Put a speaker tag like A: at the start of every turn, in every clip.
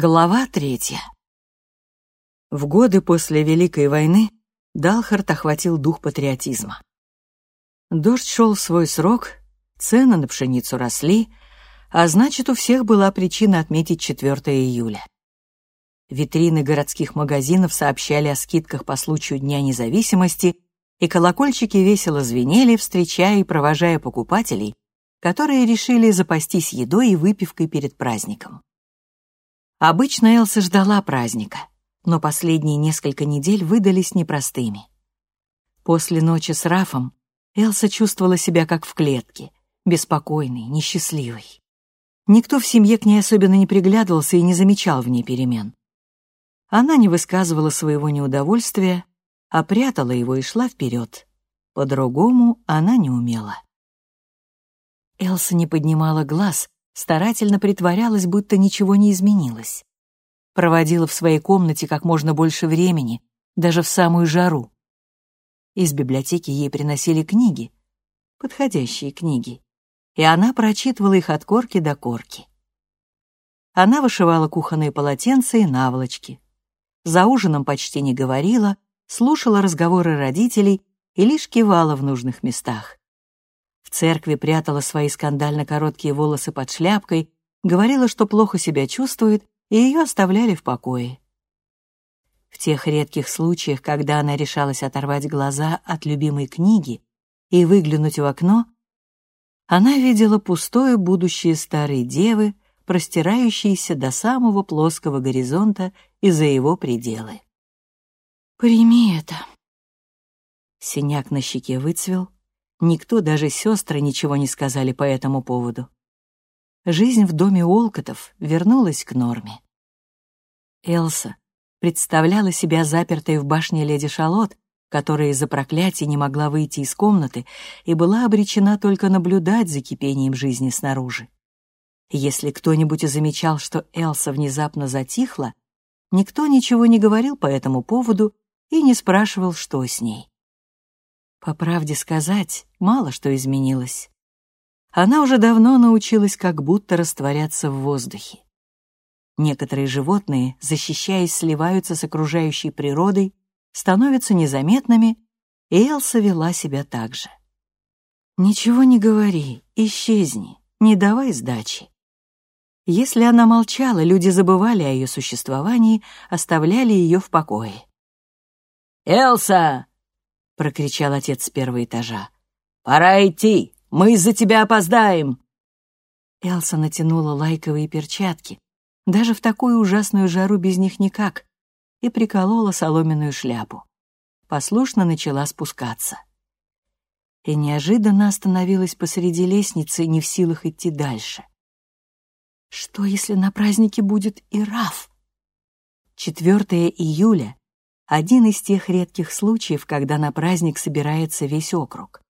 A: Глава третья. В годы после Великой войны Далхарт охватил дух патриотизма. Дождь шел в свой срок, цены на пшеницу росли, а значит, у всех была причина отметить 4 июля. Витрины городских магазинов сообщали о скидках по случаю Дня независимости, и колокольчики весело звенели, встречая и провожая покупателей, которые решили запастись едой и выпивкой перед праздником. Обычно Элса ждала праздника, но последние несколько недель выдались непростыми. После ночи с Рафом Элса чувствовала себя как в клетке, беспокойной, несчастливой. Никто в семье к ней особенно не приглядывался и не замечал в ней перемен. Она не высказывала своего неудовольствия, а прятала его и шла вперед. По-другому она не умела. Элса не поднимала глаз, старательно притворялась, будто ничего не изменилось. Проводила в своей комнате как можно больше времени, даже в самую жару. Из библиотеки ей приносили книги, подходящие книги, и она прочитывала их от корки до корки. Она вышивала кухонные полотенца и наволочки. За ужином почти не говорила, слушала разговоры родителей и лишь кивала в нужных местах. В церкви прятала свои скандально короткие волосы под шляпкой, говорила, что плохо себя чувствует, и ее оставляли в покое. В тех редких случаях, когда она решалась оторвать глаза от любимой книги и выглянуть в окно, она видела пустое будущее старой девы, простирающееся до самого плоского горизонта и за его пределы. «Прими это». Синяк на щеке выцвел, Никто, даже сестры, ничего не сказали по этому поводу. Жизнь в доме Олкотов вернулась к норме. Элса представляла себя запертой в башне леди Шалот, которая из-за проклятия не могла выйти из комнаты и была обречена только наблюдать за кипением жизни снаружи. Если кто-нибудь и замечал, что Элса внезапно затихла, никто ничего не говорил по этому поводу и не спрашивал, что с ней. По правде сказать, мало что изменилось. Она уже давно научилась как будто растворяться в воздухе. Некоторые животные, защищаясь, сливаются с окружающей природой, становятся незаметными, и Элса вела себя так же. «Ничего не говори, исчезни, не давай сдачи». Если она молчала, люди забывали о ее существовании, оставляли ее в покое. «Элса!» Прокричал отец с первого этажа. «Пора идти! Мы из-за тебя опоздаем!» Элса натянула лайковые перчатки, даже в такую ужасную жару без них никак, и приколола соломенную шляпу. Послушно начала спускаться. И неожиданно остановилась посреди лестницы, не в силах идти дальше. Что, если на празднике будет и Раф? 4 июля один из тех редких случаев, когда на праздник собирается весь округ.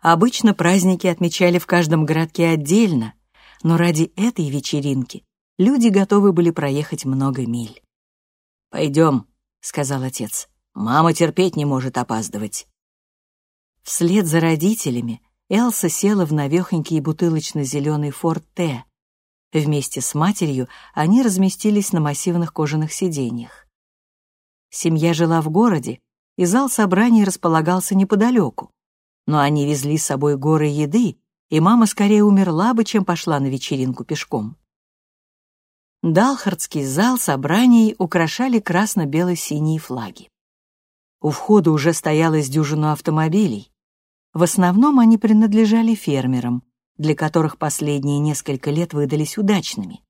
A: Обычно праздники отмечали в каждом городке отдельно, но ради этой вечеринки люди готовы были проехать много миль. «Пойдем», — сказал отец, — «мама терпеть не может опаздывать». Вслед за родителями Элса села в навехонький бутылочно-зеленый форт Т. Вместе с матерью они разместились на массивных кожаных сиденьях. Семья жила в городе, и зал собраний располагался неподалеку. Но они везли с собой горы еды, и мама скорее умерла бы, чем пошла на вечеринку пешком. Далхардский зал собраний украшали красно-бело-синие флаги. У входа уже стоялось дюжину автомобилей. В основном они принадлежали фермерам, для которых последние несколько лет выдались удачными,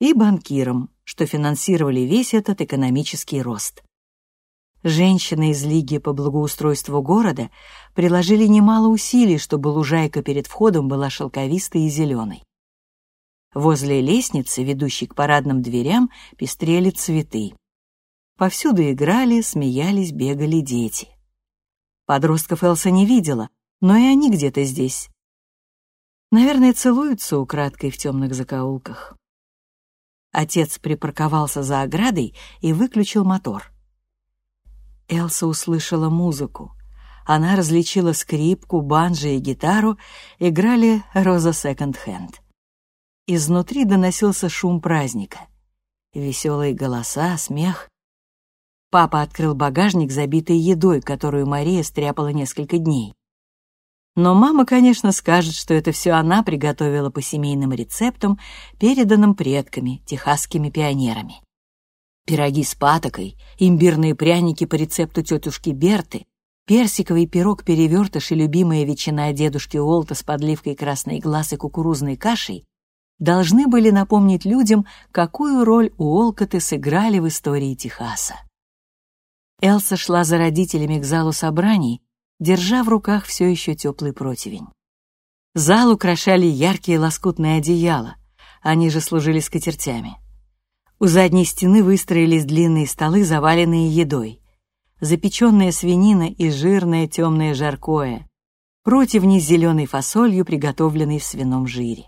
A: и банкирам, что финансировали весь этот экономический рост. Женщины из Лиги по благоустройству города приложили немало усилий, чтобы лужайка перед входом была шелковистой и зеленой. Возле лестницы, ведущей к парадным дверям, пестрели цветы. Повсюду играли, смеялись, бегали дети. Подростков Элса не видела, но и они где-то здесь. Наверное, целуются украдкой в темных закоулках. Отец припарковался за оградой и выключил мотор. Элса услышала музыку. Она различила скрипку, банджо и гитару, играли «Роза Секонд Хенд». Изнутри доносился шум праздника. веселые голоса, смех. Папа открыл багажник, забитый едой, которую Мария стряпала несколько дней. Но мама, конечно, скажет, что это все она приготовила по семейным рецептам, переданным предками, техасскими пионерами. Пироги с патокой, имбирные пряники по рецепту тетушки Берты, персиковый пирог-перевертыш и любимая ветчина дедушки Уолта с подливкой красной глаз и кукурузной кашей должны были напомнить людям, какую роль Уолкоты сыграли в истории Техаса. Элса шла за родителями к залу собраний, держа в руках все еще теплый противень. Зал украшали яркие лоскутные одеяла, они же служили скатертями. У задней стены выстроились длинные столы, заваленные едой. Запеченная свинина и жирное темное жаркое, противни с зеленой фасолью, приготовленной в свином жире.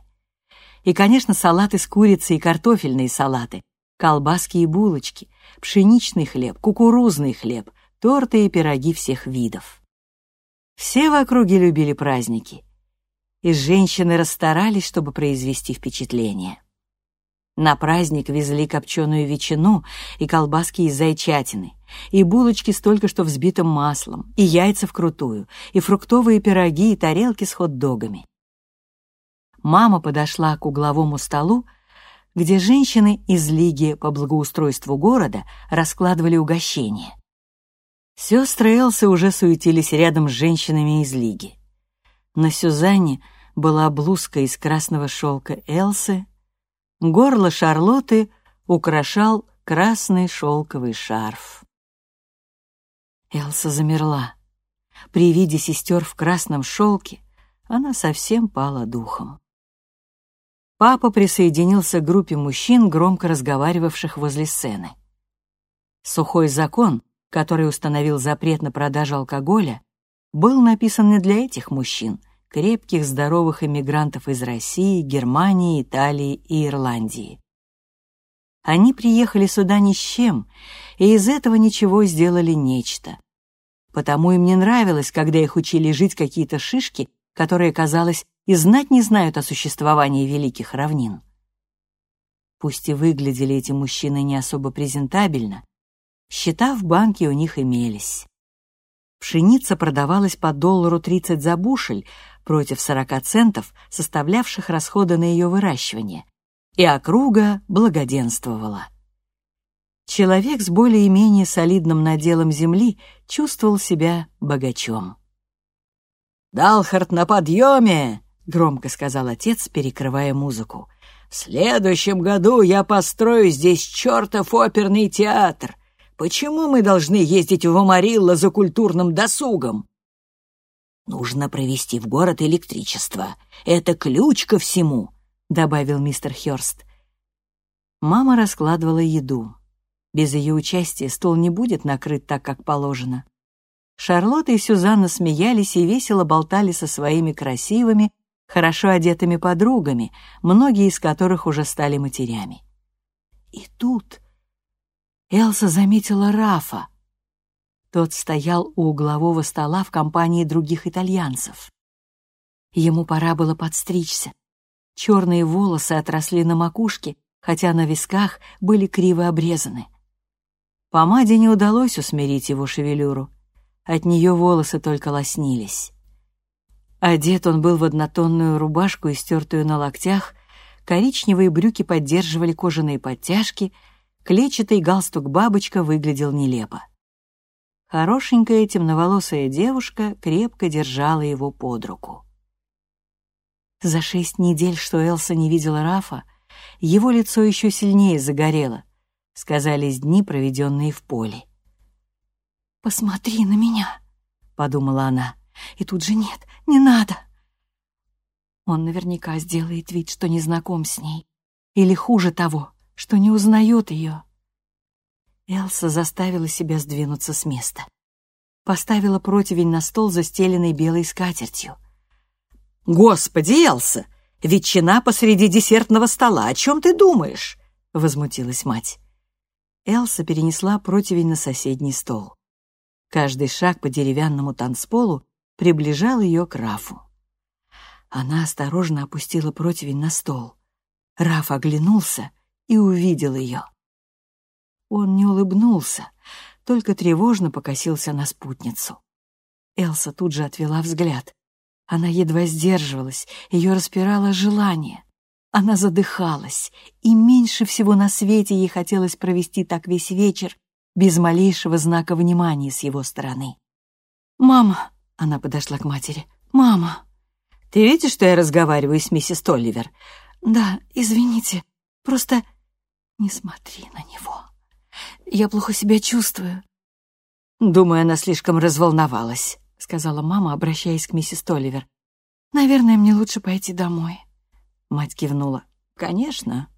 A: И, конечно, салаты с курицей и картофельные салаты, колбаски и булочки, пшеничный хлеб, кукурузный хлеб, торты и пироги всех видов. Все в округе любили праздники, и женщины расстарались, чтобы произвести впечатление. На праздник везли копченую ветчину и колбаски из зайчатины, и булочки с только что взбитым маслом, и яйца вкрутую, и фруктовые пироги, и тарелки с хот-догами. Мама подошла к угловому столу, где женщины из Лиги по благоустройству города раскладывали угощения. Сестры Элсы уже суетились рядом с женщинами из Лиги. На Сюзанне была блузка из красного шелка Элсы, горло Шарлотты украшал красный шелковый шарф. Элса замерла. При виде сестер в красном шелке она совсем пала духом. Папа присоединился к группе мужчин, громко разговаривавших возле сцены. Сухой закон, который установил запрет на продажу алкоголя, был написан не для этих мужчин, крепких, здоровых иммигрантов из России, Германии, Италии и Ирландии. Они приехали сюда ни с чем, и из этого ничего сделали нечто. Потому им не нравилось, когда их учили жить какие-то шишки, которые, казалось, и знать не знают о существовании великих равнин. Пусть и выглядели эти мужчины не особо презентабельно, Счета в банке у них имелись. Пшеница продавалась по доллару 30 за бушель против 40 центов, составлявших расходы на ее выращивание, и округа благоденствовала. Человек с более-менее солидным наделом земли чувствовал себя богачом. «Далхард на подъеме!» — громко сказал отец, перекрывая музыку. «В следующем году я построю здесь чертов оперный театр. Почему мы должны ездить в Амарилло за культурным досугом? Нужно провести в город электричество. Это ключ ко всему, добавил мистер Хёрст. Мама раскладывала еду. Без ее участия стол не будет накрыт так, как положено. Шарлотта и Сюзанна смеялись и весело болтали со своими красивыми, хорошо одетыми подругами, многие из которых уже стали матерями. И тут Элса заметила Рафа. Тот стоял у углового стола в компании других итальянцев. Ему пора было подстричься. Черные волосы отросли на макушке, хотя на висках были криво обрезаны. Помаде не удалось усмирить его шевелюру. От нее волосы только лоснились. Одет он был в однотонную рубашку, истертую на локтях, коричневые брюки поддерживали кожаные подтяжки — Клетчатый галстук-бабочка выглядел нелепо. Хорошенькая темноволосая девушка крепко держала его под руку. За шесть недель, что Элса не видела Рафа, его лицо еще сильнее загорело, сказались дни, проведенные в поле. «Посмотри на меня», — подумала она, — «и тут же нет, не надо». Он наверняка сделает вид, что не знаком с ней. Или хуже того, что не узнает ее. Элса заставила себя сдвинуться с места. Поставила противень на стол, застеленный белой скатертью. «Господи, Элса! Ветчина посреди десертного стола! О чем ты думаешь?» — возмутилась мать. Элса перенесла противень на соседний стол. Каждый шаг по деревянному танцполу приближал ее к Рафу. Она осторожно опустила противень на стол. Раф оглянулся — и увидел ее. Он не улыбнулся, только тревожно покосился на спутницу. Элса тут же отвела взгляд. Она едва сдерживалась, ее распирало желание. Она задыхалась, и меньше всего на свете ей хотелось провести так весь вечер без малейшего знака внимания с его стороны. «Мама!» — она подошла к матери. «Мама!» «Ты видишь, что я разговариваю с миссис Толливер?» «Да, извините, просто не смотри на него. Я плохо себя чувствую».
B: «Думаю, она слишком разволновалась», — сказала мама, обращаясь к миссис Толливер.
A: «Наверное, мне лучше пойти домой».
B: Мать кивнула. «Конечно».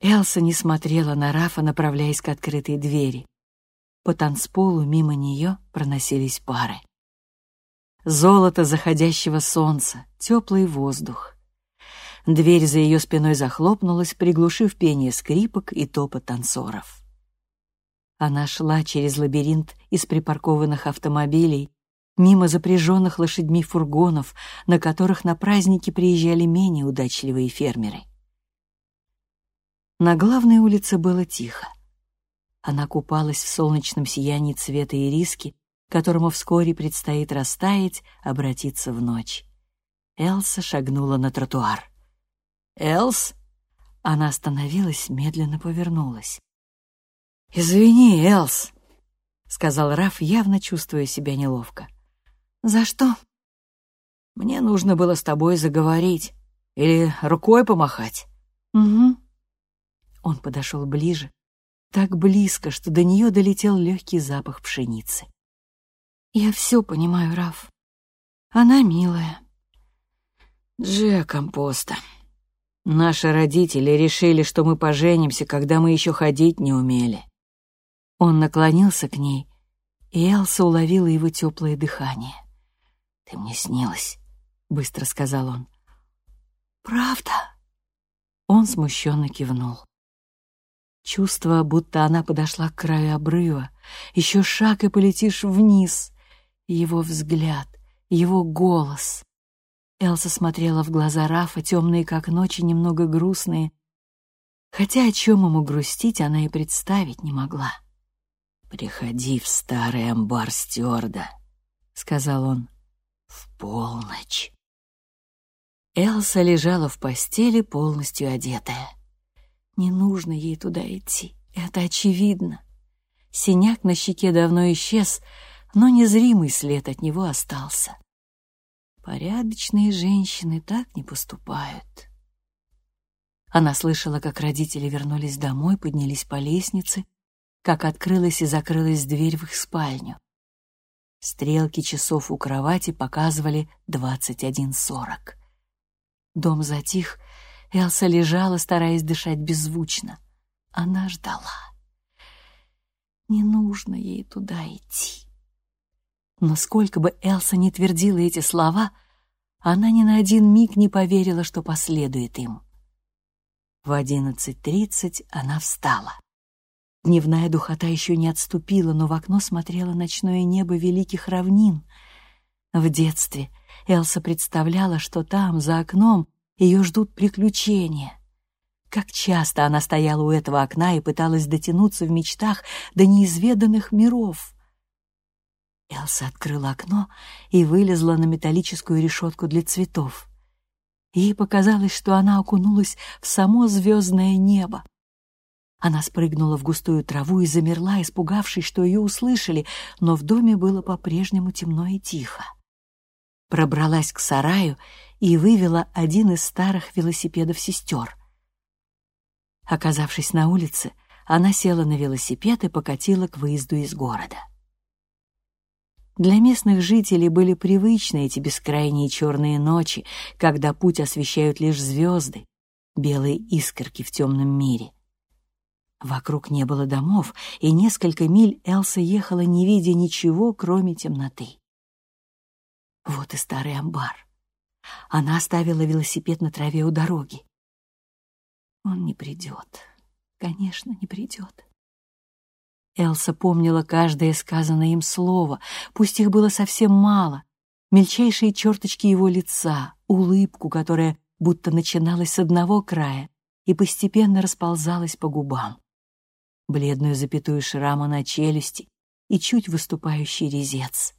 B: Элса не смотрела на Рафа, направляясь к открытой двери. По танцполу мимо нее проносились пары. Золото заходящего солнца, теплый воздух. Дверь за ее спиной захлопнулась, приглушив пение скрипок и топот танцоров. Она шла через лабиринт из припаркованных автомобилей, мимо запряженных лошадьми фургонов, на которых на праздники приезжали менее удачливые фермеры. На главной улице было тихо. Она купалась в солнечном сиянии цвета ириски, которому вскоре предстоит растаять, обратиться в ночь. Элса шагнула на тротуар. «Элс?» Она остановилась, медленно повернулась. «Извини, Элс», — сказал Раф, явно чувствуя себя неловко.
A: «За что?»
B: «Мне нужно было с тобой заговорить. Или рукой помахать».
A: «Угу».
B: Он подошел ближе, так близко, что до нее долетел легкий запах пшеницы.
A: «Я все понимаю, Раф. Она милая».
B: «Джек Компоста. Наши родители решили, что мы поженимся, когда мы еще ходить не умели.
A: Он наклонился к ней, и Элса уловила его теплое дыхание.
B: «Ты мне снилась», — быстро сказал он.
A: «Правда?»
B: Он смущенно кивнул. Чувство, будто она подошла к краю обрыва, еще шаг и полетишь вниз. Его взгляд, его голос. Элса смотрела в глаза Рафа, темные как ночи, немного грустные, хотя о чем ему грустить она и представить не могла. «Приходи в старый амбар стюарда», — сказал он, — «в полночь». Элса лежала в постели, полностью одетая. Не нужно ей туда идти, это очевидно. Синяк на щеке давно исчез, но незримый след от него остался. Порядочные женщины так не поступают. Она слышала, как родители вернулись домой, поднялись по лестнице, как открылась и закрылась дверь в их спальню. Стрелки часов у кровати показывали двадцать один сорок. Дом затих, Элса лежала, стараясь дышать беззвучно. Она ждала. Не нужно ей туда идти. Но сколько бы Элса не твердила эти слова, она ни на один миг не поверила, что последует им. В одиннадцать тридцать она встала. Дневная духота еще не отступила, но в окно смотрело ночное небо великих равнин. В детстве Элса представляла, что там, за окном, ее ждут приключения. Как часто она стояла у этого окна и пыталась дотянуться в мечтах до неизведанных миров. Элса открыла окно и вылезла на металлическую решетку для цветов. Ей показалось, что она окунулась в само звездное небо. Она спрыгнула в густую траву и замерла, испугавшись, что ее услышали, но в доме было по-прежнему темно и тихо. Пробралась к сараю и вывела один из старых велосипедов сестер. Оказавшись на улице, она села на велосипед и покатила к выезду из города. Для местных жителей были привычны эти бескрайние черные ночи, когда путь освещают лишь звезды, белые искорки в темном мире — Вокруг не было домов, и несколько миль Элса ехала, не видя ничего, кроме темноты. Вот и старый амбар. Она оставила велосипед на траве у дороги. Он не придет. Конечно, не придет. Элса помнила каждое сказанное им слово, пусть их было совсем мало, мельчайшие черточки его лица, улыбку, которая будто начиналась с одного края и постепенно расползалась по губам. бледную запятую шрама на челюсти и чуть выступающий резец.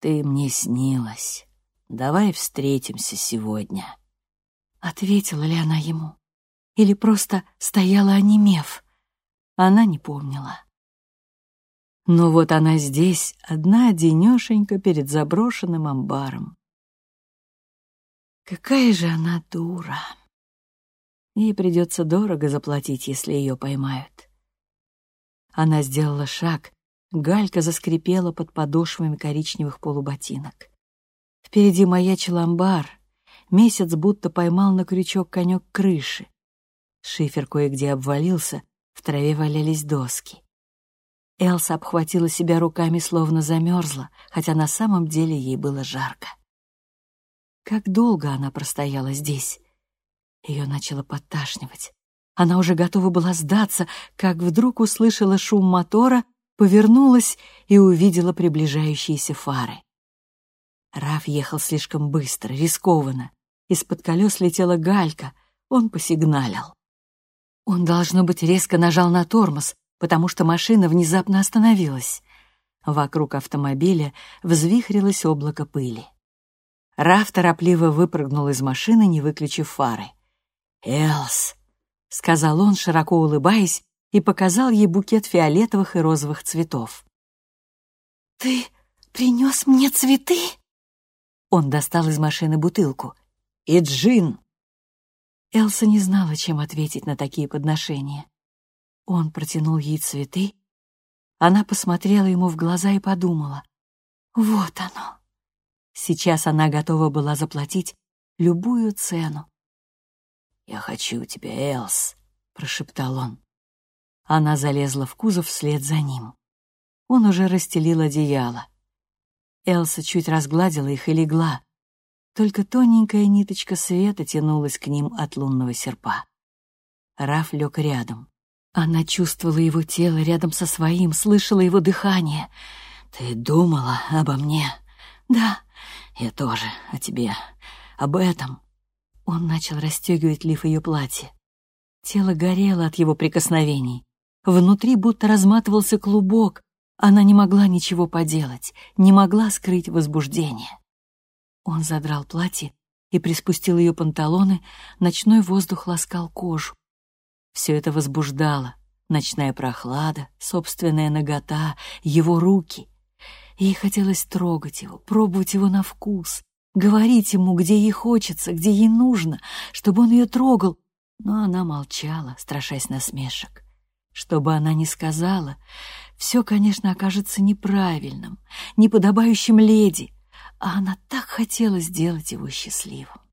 A: «Ты мне снилась. Давай встретимся сегодня».
B: Ответила ли она ему? Или просто стояла онемев? Она не помнила. Но вот она здесь, одна денешенька перед заброшенным амбаром. Какая же она дура. Ей придется дорого заплатить, если ее поймают. Она сделала шаг, галька заскрипела под подошвами коричневых полуботинок. Впереди маячил амбар, месяц будто поймал на крючок конек крыши. Шифер кое-где обвалился, в траве валялись доски. Элса обхватила себя руками, словно замерзла, хотя на самом деле ей было жарко. Как долго она простояла здесь? Ее начало подташнивать. Она уже готова была сдаться, как вдруг услышала шум мотора, повернулась и увидела приближающиеся фары. Раф ехал слишком быстро, рискованно. Из-под колес летела галька, он посигналил. Он, должно быть, резко нажал на тормоз, потому что машина внезапно остановилась. Вокруг автомобиля взвихрилось облако пыли. Раф торопливо выпрыгнул из машины, не выключив фары. «Элс», — сказал он, широко улыбаясь, и показал ей букет фиолетовых и розовых цветов.
C: «Ты принес мне цветы?»
B: Он достал из машины бутылку. «И джин!» Элса не знала, чем ответить на такие подношения. Он протянул ей цветы. Она посмотрела ему в глаза и подумала. «Вот оно!» Сейчас она готова была заплатить любую цену.
A: «Я хочу тебя, Элс», — прошептал он.
B: Она залезла в кузов вслед за ним. Он уже расстелил одеяло. Элса чуть разгладила их и легла. Только тоненькая ниточка света тянулась к ним от лунного серпа. Раф лег рядом. Она чувствовала его тело рядом со своим, слышала его дыхание.
A: «Ты думала обо мне?»
B: «Да».
A: «Я тоже о тебе. Об этом».
B: Он начал расстегивать лиф ее платья. Тело горело от его прикосновений. Внутри будто разматывался клубок. Она не могла ничего поделать, не могла скрыть возбуждение. Он задрал платье и приспустил ее панталоны, ночной воздух ласкал кожу. Все это возбуждало. Ночная прохлада, собственная нагота, его руки. Ей хотелось трогать его, пробовать его на вкус, говорить ему, где ей хочется, где ей нужно, чтобы он ее трогал. Но она молчала, страшась насмешек. Что бы она ни сказала, все, конечно, окажется неправильным, неподобающим леди, а она так хотела сделать его счастливым.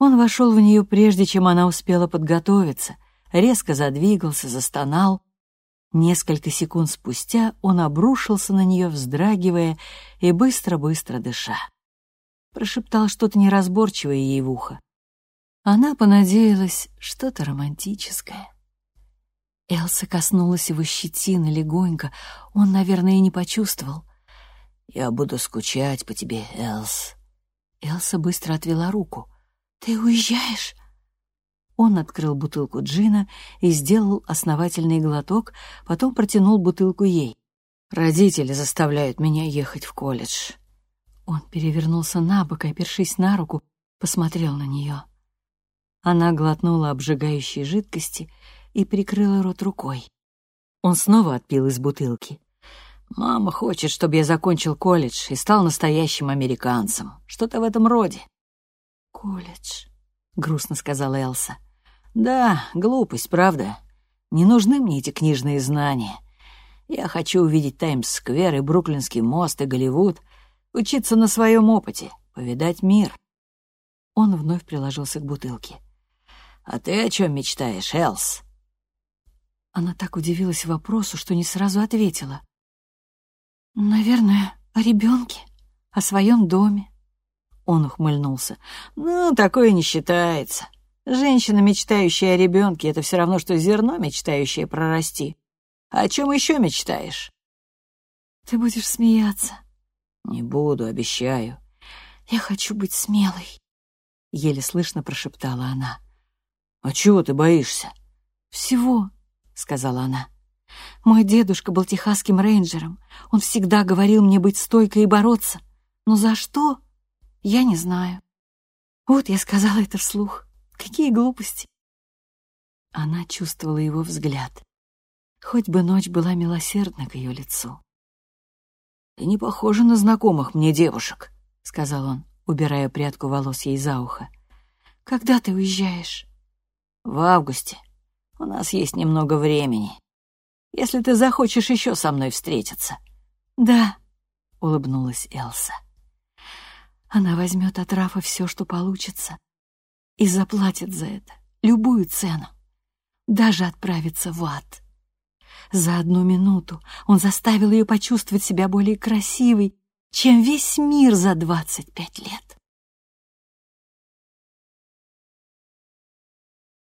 B: Он вошел в нее прежде, чем она успела подготовиться, резко задвигался, застонал. Несколько секунд спустя он обрушился на нее, вздрагивая и быстро-быстро дыша. Прошептал что-то неразборчивое ей в ухо. Она понадеялась, что-то романтическое. Элса коснулась его щетины легонько. Он, наверное, и не почувствовал.
A: «Я буду скучать по тебе, Элс».
B: Элса быстро отвела руку.
C: «Ты уезжаешь?»
B: Он открыл бутылку джина и сделал основательный глоток, потом протянул бутылку ей.
A: «Родители заставляют меня ехать в колледж».
B: Он перевернулся на бок, опершись на руку, посмотрел на нее. Она глотнула обжигающей жидкости и прикрыла рот рукой. Он снова отпил из бутылки.
A: «Мама хочет, чтобы я закончил колледж и стал настоящим американцем. Что-то в этом роде».
B: «Колледж», — грустно сказала Элса.
A: «Да, глупость, правда. Не нужны мне эти книжные знания. Я хочу увидеть Таймс-сквер и Бруклинский мост и Голливуд, учиться на своем опыте, повидать мир».
B: Он вновь приложился к бутылке.
A: «А ты о чем мечтаешь, Элс?»
B: Она так удивилась вопросу, что не сразу ответила.
C: «Наверное, о ребенке, о своем доме».
B: Он ухмыльнулся.
A: «Ну, такое не считается. Женщина, мечтающая о ребенке, это все равно, что зерно, мечтающее прорасти. О чем еще мечтаешь?»
C: «Ты будешь смеяться».
A: «Не буду, обещаю».
C: «Я хочу быть смелой», —
B: еле слышно прошептала она.
A: «А чего ты боишься?»
C: «Всего
B: сказала она. «Мой дедушка был техасским рейнджером. Он всегда говорил мне быть стойкой и бороться. Но за что? Я не знаю. Вот я сказала это вслух. Какие глупости!» Она чувствовала его взгляд. Хоть бы ночь была милосердна к ее лицу.
A: «Ты не похожа на знакомых мне девушек», —
B: сказал он, убирая прядку волос ей за ухо. «Когда ты уезжаешь?»
A: «В августе. У нас есть немного времени. Если ты захочешь еще со мной встретиться».
B: «Да», — улыбнулась Элса. «Она возьмет от Рафа все, что получится, и заплатит за это любую цену, даже отправится в ад». За одну минуту он заставил ее почувствовать себя более красивой, чем весь мир за двадцать пять лет.